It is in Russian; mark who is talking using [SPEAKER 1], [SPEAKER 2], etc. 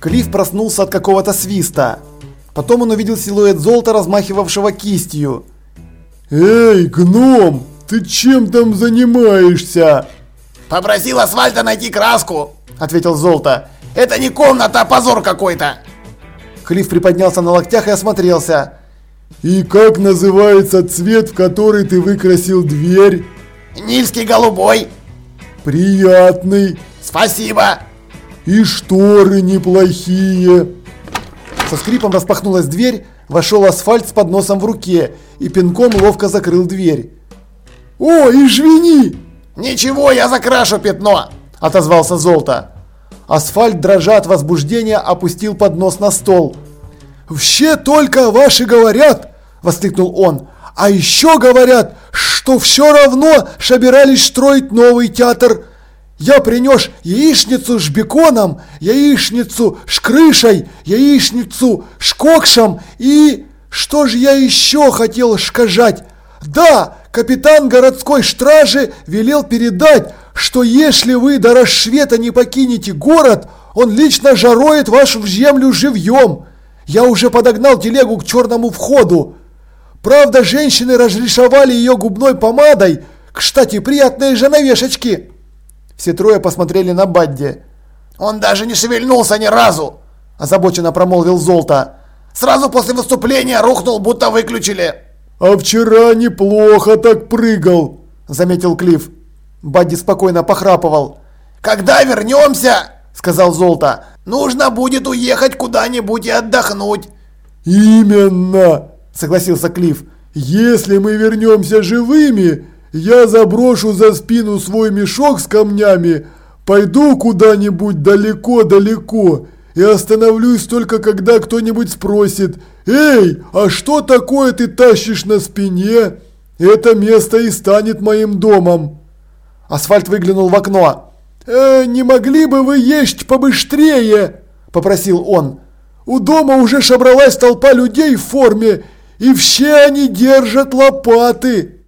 [SPEAKER 1] Клифф проснулся от какого-то свиста. Потом он увидел силуэт золота, размахивавшего кистью.
[SPEAKER 2] «Эй, гном, ты чем там занимаешься?»
[SPEAKER 3] «Попросил асфальта найти краску», — ответил Золото. «Это не комната, а позор какой-то!»
[SPEAKER 1] Клифф приподнялся на локтях и осмотрелся.
[SPEAKER 2] «И как называется цвет, в который ты выкрасил дверь?»
[SPEAKER 3] «Нильский голубой».
[SPEAKER 2] «Приятный».
[SPEAKER 3] «Спасибо».
[SPEAKER 2] «И шторы неплохие».
[SPEAKER 1] Со скрипом распахнулась дверь, вошел асфальт с подносом в руке и пинком ловко закрыл дверь.
[SPEAKER 2] «О, извини!»
[SPEAKER 3] «Ничего, я закрашу пятно!» – отозвался Золото.
[SPEAKER 1] Асфальт, дрожа от возбуждения, опустил поднос на стол.
[SPEAKER 2] «Все только ваши говорят!» – воскликнул он. «А еще говорят, что все равно собирались строить новый театр. Я принес яичницу с беконом, яичницу с крышей, яичницу с кокшем и... Что же я еще хотел сказать? Да, капитан городской стражи велел передать, что если вы до рассвета не покинете город, он лично жароет вашу землю живьем. Я уже подогнал телегу к черному входу. Правда, женщины разрисовали ее губной помадой. Кстати, приятные же навешечки.
[SPEAKER 1] Все трое посмотрели на Бадди.
[SPEAKER 3] «Он даже не шевельнулся ни разу!» – озабоченно промолвил Золото. «Сразу после выступления рухнул, будто выключили!»
[SPEAKER 2] «А вчера неплохо так прыгал!» – заметил Клифф.
[SPEAKER 1] Бадди спокойно похрапывал.
[SPEAKER 3] «Когда вернемся?» – сказал Золото. «Нужно будет уехать куда-нибудь и отдохнуть!»
[SPEAKER 2] «Именно!» – согласился Клифф. «Если мы вернемся живыми, я заброшу за спину свой мешок с камнями, пойду куда-нибудь далеко-далеко и остановлюсь только когда кто-нибудь спросит «Эй, а что такое ты тащишь на спине?» Это место и станет моим домом.
[SPEAKER 1] Асфальт выглянул в окно.
[SPEAKER 2] «Э, не могли бы вы есть побыстрее?» – попросил он. «У дома уже собралась толпа людей в форме, и все они держат лопаты».